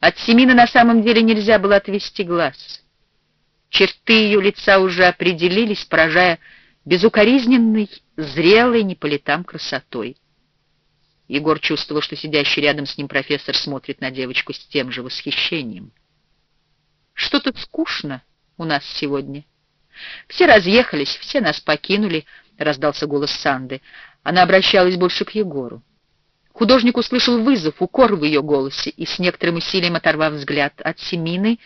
От Семины на самом деле нельзя было отвести глаз. Черты ее лица уже определились, поражая безукоризненной, зрелой не по летам красотой. Егор чувствовал, что сидящий рядом с ним профессор смотрит на девочку с тем же восхищением. «Что-то скучно у нас сегодня. Все разъехались, все нас покинули», — раздался голос Санды. Она обращалась больше к Егору. Художник услышал вызов, укор в ее голосе и, с некоторым усилием оторвав взгляд от Семины,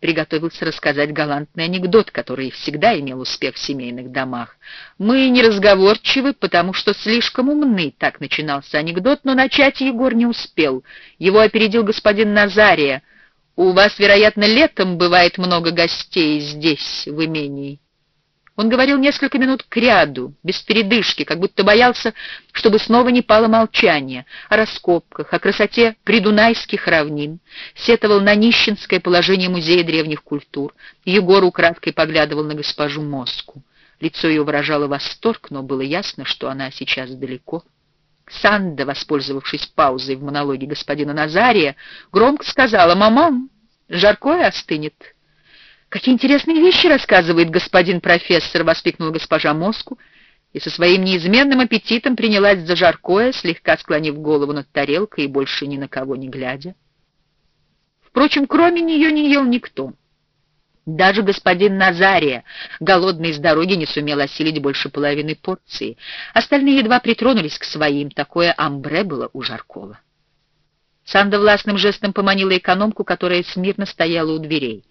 приготовился рассказать галантный анекдот, который всегда имел успех в семейных домах. «Мы неразговорчивы, потому что слишком умны», — так начинался анекдот, но начать Егор не успел. Его опередил господин Назария. «У вас, вероятно, летом бывает много гостей здесь, в имении». Он говорил несколько минут кряду, без передышки, как будто боялся, чтобы снова не пало молчание, о раскопках, о красоте придунайских равнин, сетовал на нищенское положение Музея древних культур. Егор украдкой поглядывал на госпожу Моску. Лицо ее выражало восторг, но было ясно, что она сейчас далеко. Санда, воспользовавшись паузой в монологе господина Назария, громко сказала «Маман, жаркое остынет». «Какие интересные вещи рассказывает господин профессор!» — воскликнула госпожа Моску и со своим неизменным аппетитом принялась за жаркое, слегка склонив голову над тарелкой и больше ни на кого не глядя. Впрочем, кроме нее не ел никто. Даже господин Назария, голодный с дороги, не сумел осилить больше половины порции. Остальные едва притронулись к своим, такое амбре было у Жаркова. Санда властным жестом поманила экономку, которая смирно стояла у дверей.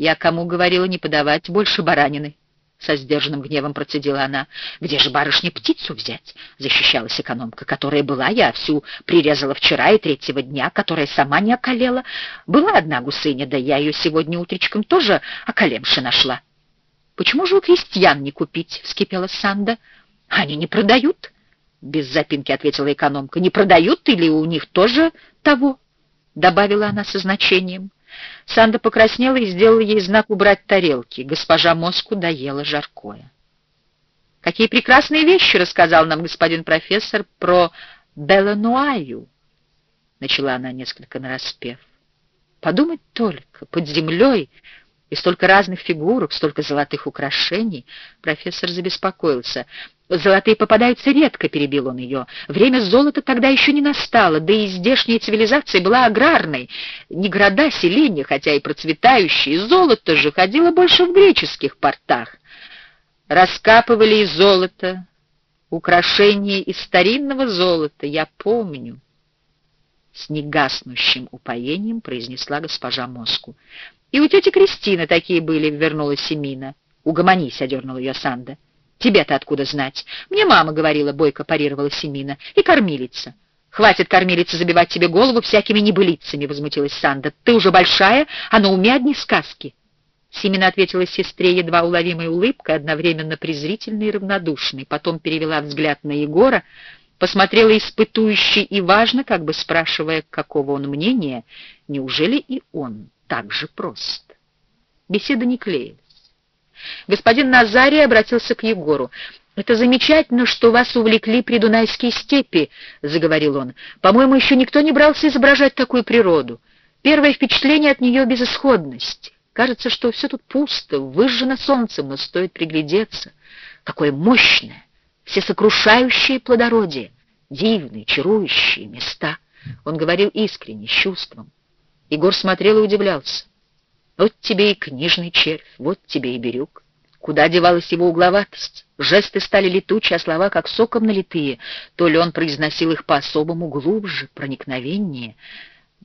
«Я кому говорила не подавать больше баранины?» Со сдержанным гневом процедила она. «Где же барышне птицу взять?» — защищалась экономка, которая была, я всю прирезала вчера и третьего дня, которая сама не околела. Была одна гусыня, да я ее сегодня утречком тоже околемши нашла. «Почему же у крестьян не купить?» — вскипела Санда. «Они не продают», — без запинки ответила экономка. «Не продают или у них тоже того?» — добавила она со значением. Санда покраснела и сделала ей знак убрать тарелки. Госпожа Моску доела жаркое. «Какие прекрасные вещи!» — рассказал нам господин профессор про Белануаю. Начала она несколько нараспев. Подумать только, под землей и столько разных фигурок, столько золотых украшений. Профессор забеспокоился. «Золотые попадаются редко», — перебил он ее. «Время золота тогда еще не настало, да и здешняя цивилизация была аграрной. Не города, селения, хотя и процветающие. Золото же ходило больше в греческих портах. Раскапывали и золото, украшения из старинного золота, я помню». С негаснущим упоением произнесла госпожа Моску. «И у тети Кристины такие были», — вернулась Семина. «Угомонись», — одернула ее Санда. Тебе-то откуда знать? Мне мама говорила, бойко парировала Семина. И кормилица. Хватит, кормилица, забивать тебе голову всякими небылицами, возмутилась Санда. Ты уже большая, а на уме одни сказки. Семина ответила сестре едва уловимой улыбкой, одновременно презрительной и равнодушной. Потом перевела взгляд на Егора, посмотрела испытующе и важно, как бы спрашивая, какого он мнения, неужели и он так же прост. Беседа не клеилась. Господин Назарий обратился к Егору. «Это замечательно, что вас увлекли придунайские степи», — заговорил он. «По-моему, еще никто не брался изображать такую природу. Первое впечатление от нее — безысходность. Кажется, что все тут пусто, выжжено солнцем, но стоит приглядеться. Какое мощное, всесокрушающее плодородие, дивные, чарующие места». Он говорил искренне, с чувством. Егор смотрел и удивлялся. Вот тебе и книжный червь, вот тебе и бирюк. Куда девалась его угловатость? Жесты стали летучие, а слова как соком налитые. То ли он произносил их по-особому глубже, проникновеннее.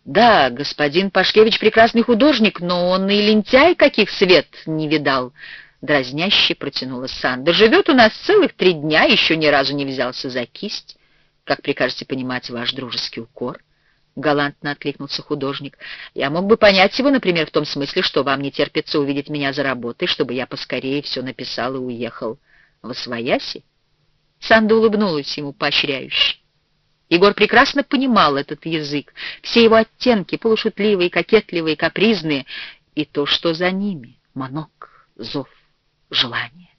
Да, господин Пашкевич прекрасный художник, но он и лентяй, каких свет не видал. Дразняще протянула Санда. Живет у нас целых три дня, еще ни разу не взялся за кисть. Как прикажете понимать ваш дружеский укор? — галантно откликнулся художник. «Я мог бы понять его, например, в том смысле, что вам не терпится увидеть меня за работой, чтобы я поскорее все написал и уехал в Освояси». Санда улыбнулась ему поощряюще. Егор прекрасно понимал этот язык, все его оттенки, полушутливые, кокетливые, капризные, и то, что за ними — манок, зов, желание.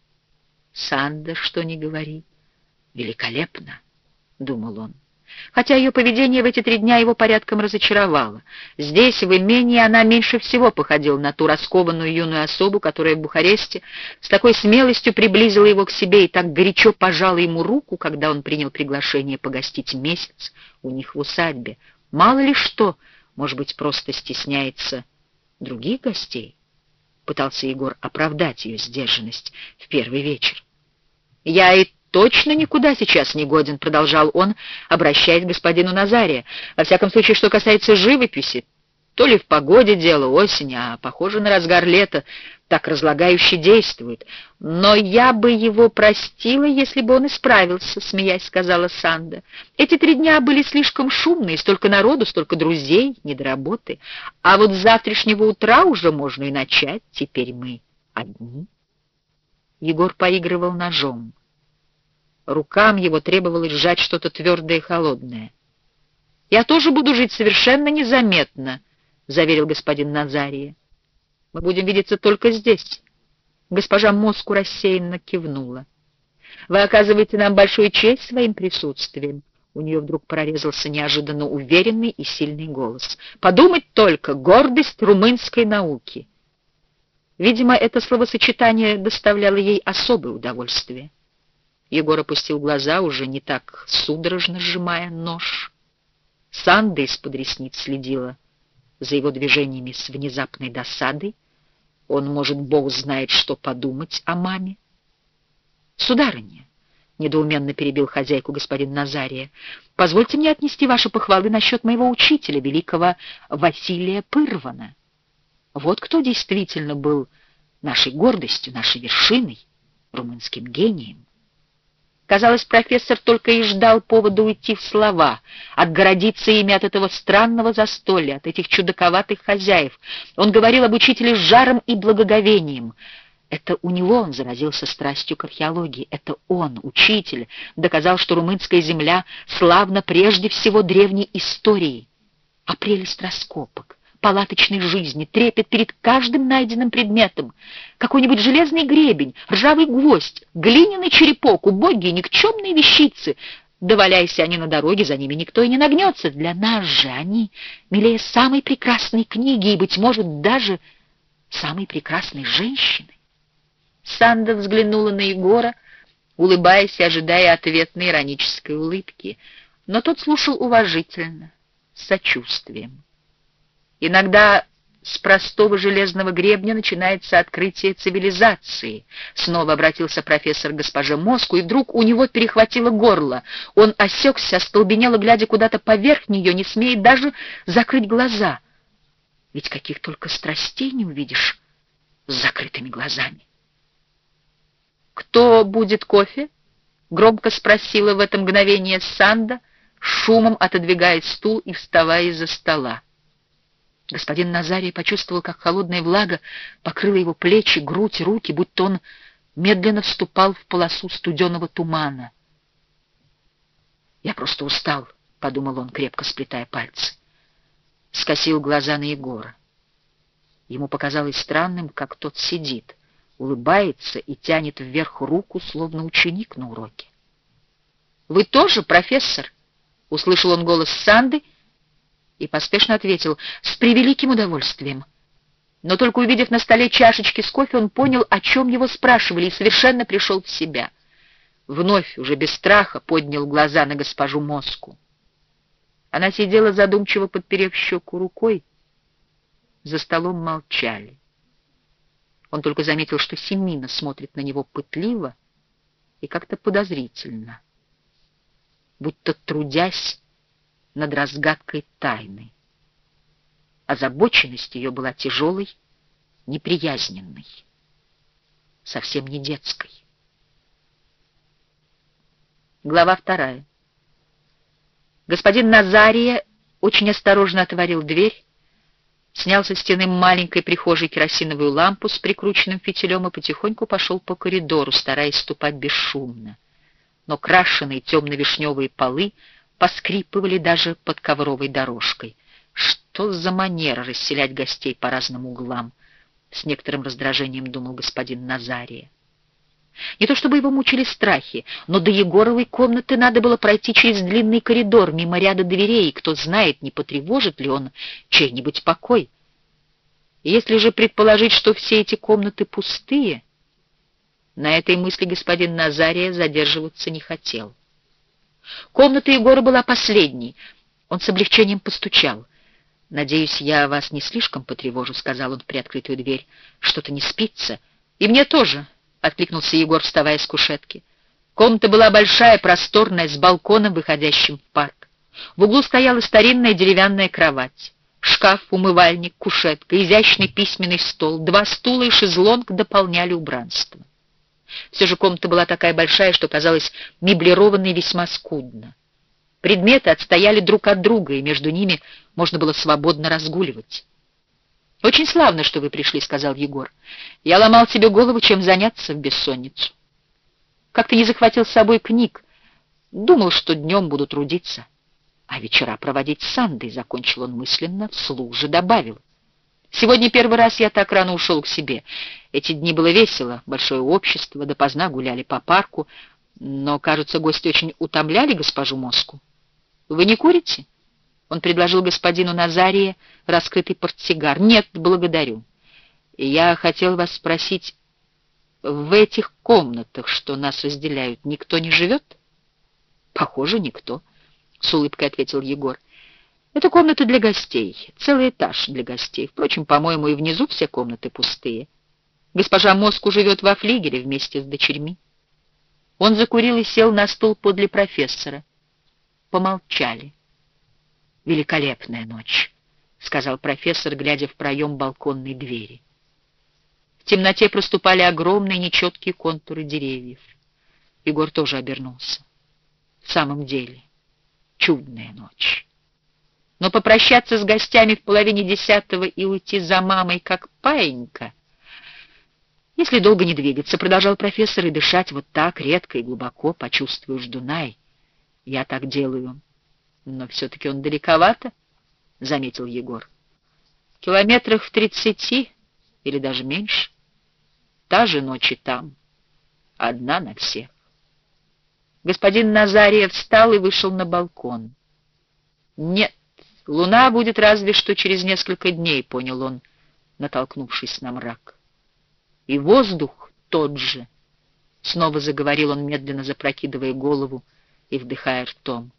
Санда, что ни говори, великолепно, — думал он. Хотя ее поведение в эти три дня его порядком разочаровало. Здесь, в имении, она меньше всего походила на ту раскованную юную особу, которая в Бухаресте с такой смелостью приблизила его к себе и так горячо пожала ему руку, когда он принял приглашение погостить месяц у них в усадьбе. Мало ли что, может быть, просто стесняется других гостей. Пытался Егор оправдать ее сдержанность в первый вечер. «Я и точно никуда сейчас не годен», — продолжал он, обращаясь к господину Назария. «Во всяком случае, что касается живописи, то ли в погоде дело, осень, а похоже на разгар лета, так разлагающе действует. Но я бы его простила, если бы он исправился, смеясь, сказала Санда. Эти три дня были слишком шумные, столько народу, столько друзей, не до работы. А вот с завтрашнего утра уже можно и начать, теперь мы одни. Егор поигрывал ножом. Рукам его требовалось сжать что-то твердое и холодное. «Я тоже буду жить совершенно незаметно», — заверил господин Назария. «Мы будем видеться только здесь». Госпожа Моску рассеянно кивнула. «Вы оказываете нам большую честь своим присутствием». У нее вдруг прорезался неожиданно уверенный и сильный голос. «Подумать только! Гордость румынской науки!» Видимо, это словосочетание доставляло ей особое удовольствие. Егор опустил глаза, уже не так судорожно сжимая нож. Санда из-под ресниц следила за его движениями с внезапной досадой. Он, может, Бог знает, что подумать о маме. «Сударыня», — недоуменно перебил хозяйку господин Назария, — «позвольте мне отнести ваши похвалы насчет моего учителя, великого Василия Пырвана. Вот кто действительно был нашей гордостью, нашей вершиной, румынским гением. Казалось, профессор только и ждал повода уйти в слова, отгородиться ими от этого странного застолья, от этих чудаковатых хозяев. Он говорил об учителе с жаром и благоговением. Это у него он заразился страстью к археологии. Это он, учитель, доказал, что румынская земля славна прежде всего древней историей. А прелесть раскопок, палаточной жизни, трепет перед каждым найденным предметом. Какой-нибудь железный гребень, ржавый гвоздь, глиняный черепок, убогие никчемные вещицы. Доваляйся они на дороге, за ними никто и не нагнется. Для нас же они милее самой прекрасной книги и, быть может, даже самой прекрасной женщины. Санда взглянула на Егора, улыбаясь и ожидая ответной иронической улыбки, но тот слушал уважительно, с сочувствием. Иногда с простого железного гребня начинается открытие цивилизации. Снова обратился профессор к госпоже Моску, и вдруг у него перехватило горло. Он осекся, остолбенело, глядя куда-то поверх нее, не смеет даже закрыть глаза. Ведь каких только страстей не увидишь с закрытыми глазами. «Кто будет кофе?» — громко спросила в это мгновение Санда, шумом отодвигая стул и вставая из-за стола. Господин Назарий почувствовал, как холодная влага покрыла его плечи, грудь, руки, будто он медленно вступал в полосу студеного тумана. «Я просто устал», — подумал он, крепко сплетая пальцы. Скосил глаза на Егора. Ему показалось странным, как тот сидит, улыбается и тянет вверх руку, словно ученик на уроке. «Вы тоже, профессор?» — услышал он голос Санды — и поспешно ответил «С превеликим удовольствием». Но только увидев на столе чашечки с кофе, он понял, о чем его спрашивали, и совершенно пришел в себя. Вновь, уже без страха, поднял глаза на госпожу Моску. Она сидела задумчиво, подперев щеку рукой. За столом молчали. Он только заметил, что Семина смотрит на него пытливо и как-то подозрительно, будто трудясь над разгадкой тайны. Озабоченность ее была тяжелой, неприязненной, совсем не детской. Глава вторая. Господин Назария очень осторожно отворил дверь, снял со стены маленькой прихожей керосиновую лампу с прикрученным фитилем и потихоньку пошел по коридору, стараясь ступать бесшумно. Но крашеные темно-вишневые полы — поскрипывали даже под ковровой дорожкой. Что за манера расселять гостей по разным углам? С некоторым раздражением думал господин Назария. Не то чтобы его мучили страхи, но до Егоровой комнаты надо было пройти через длинный коридор, мимо ряда дверей, и кто знает, не потревожит ли он чей-нибудь покой. Если же предположить, что все эти комнаты пустые, на этой мысли господин Назария задерживаться не хотел. Комната Егора была последней. Он с облегчением постучал. «Надеюсь, я вас не слишком потревожу», — сказал он в приоткрытую дверь. «Что-то не спится. И мне тоже», — откликнулся Егор, вставая с кушетки. Комната была большая, просторная, с балконом, выходящим в парк. В углу стояла старинная деревянная кровать. Шкаф, умывальник, кушетка, изящный письменный стол, два стула и шезлонг дополняли убранство. Все же комната была такая большая, что казалась меблированной весьма скудно. Предметы отстояли друг от друга, и между ними можно было свободно разгуливать. «Очень славно, что вы пришли», — сказал Егор. «Я ломал себе голову, чем заняться в бессонницу. Как ты не захватил с собой книг? Думал, что днем буду трудиться. А вечера проводить с Сандой», — закончил он мысленно, вслух же добавил. «Сегодня первый раз я так рано ушел к себе. Эти дни было весело, большое общество, допоздна гуляли по парку, но, кажется, гости очень утомляли госпожу Моску. Вы не курите?» Он предложил господину Назарии раскрытый портсигар. «Нет, благодарю. Я хотел вас спросить, в этих комнатах, что нас разделяют, никто не живет?» «Похоже, никто», — с улыбкой ответил Егор. «Это комната для гостей, целый этаж для гостей. Впрочем, по-моему, и внизу все комнаты пустые. Госпожа Моску живет во флигеле вместе с дочерьми». Он закурил и сел на стул подле профессора. Помолчали. «Великолепная ночь», — сказал профессор, глядя в проем балконной двери. В темноте проступали огромные нечеткие контуры деревьев. Егор тоже обернулся. В самом деле, чудная ночь. Но попрощаться с гостями в половине десятого и уйти за мамой, как паинька, если долго не двигаться, продолжал профессор, и дышать вот так редко и глубоко, почувствуешь Дунай. Я так делаю но все-таки он далековато, — заметил Егор. Километрах в тридцати или даже меньше. Та же ночь и там, одна на всех. Господин Назария встал и вышел на балкон. Нет, луна будет разве что через несколько дней, — понял он, натолкнувшись на мрак. И воздух тот же. Снова заговорил он, медленно запрокидывая голову и вдыхая ртом.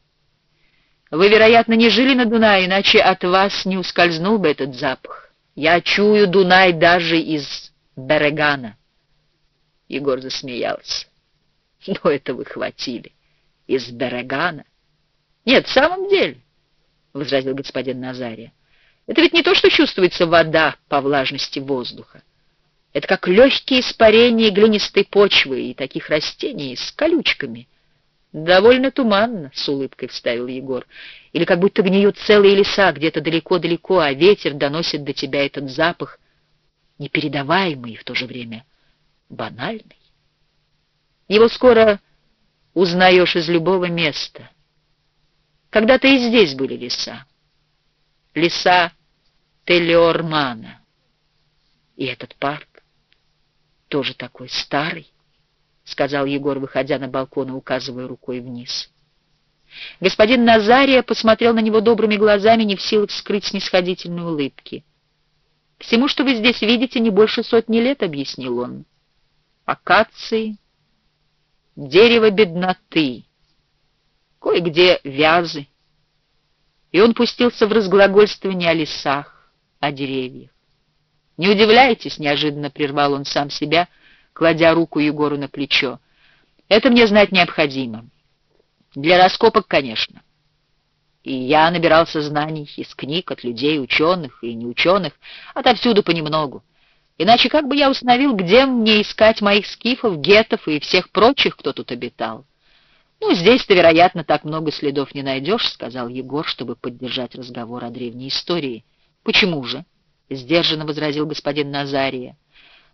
Вы, вероятно, не жили на Дунае, иначе от вас не ускользнул бы этот запах. Я чую Дунай даже из Берегана. Егор засмеялся. Но это вы хватили. Из Берегана? Нет, в самом деле, — возразил господин Назария. Это ведь не то, что чувствуется вода по влажности воздуха. Это как легкие испарения глинистой почвы и таких растений с колючками — «Довольно туманно», — с улыбкой вставил Егор. «Или как будто гниют целые леса где-то далеко-далеко, а ветер доносит до тебя этот запах, непередаваемый и в то же время банальный. Его скоро узнаешь из любого места. Когда-то и здесь были леса. Леса Телеормана. И этот парк тоже такой старый. — сказал Егор, выходя на балкон и указывая рукой вниз. Господин Назария посмотрел на него добрыми глазами, не в силах скрыть снисходительной улыбки. «Всему, что вы здесь видите, не больше сотни лет», — объяснил он. «Акации, дерево бедноты, кое-где вязы». И он пустился в разглагольствование о лесах, о деревьях. «Не удивляйтесь», — неожиданно прервал он сам себя, — кладя руку Егору на плечо. «Это мне знать необходимо. Для раскопок, конечно. И я набирался знаний из книг от людей, ученых и неученых, отовсюду понемногу. Иначе как бы я установил, где мне искать моих скифов, гетов и всех прочих, кто тут обитал? Ну, здесь-то, вероятно, так много следов не найдешь, — сказал Егор, чтобы поддержать разговор о древней истории. — Почему же? — сдержанно возразил господин Назария.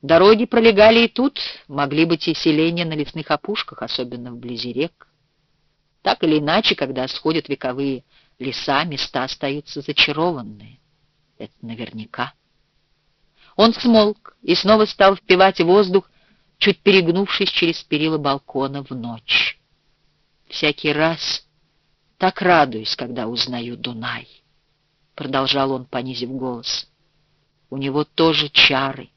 Дороги пролегали и тут, могли быть и селения на лесных опушках, особенно вблизи рек. Так или иначе, когда сходят вековые леса, места остаются зачарованные. Это наверняка. Он смолк и снова стал впивать воздух, чуть перегнувшись через перила балкона в ночь. Всякий раз так радуюсь, когда узнаю Дунай, — продолжал он, понизив голос. У него тоже чары,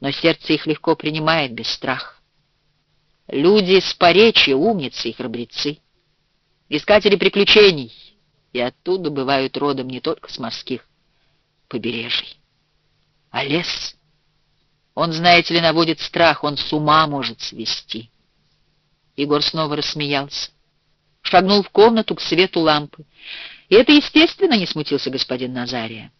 но сердце их легко принимает без страха. Люди с поречья, умницы и храбрецы, искатели приключений, и оттуда бывают родом не только с морских побережий. А лес, он, знаете ли, наводит страх, он с ума может свести. Егор снова рассмеялся, шагнул в комнату к свету лампы. И это, естественно, не смутился господин Назария.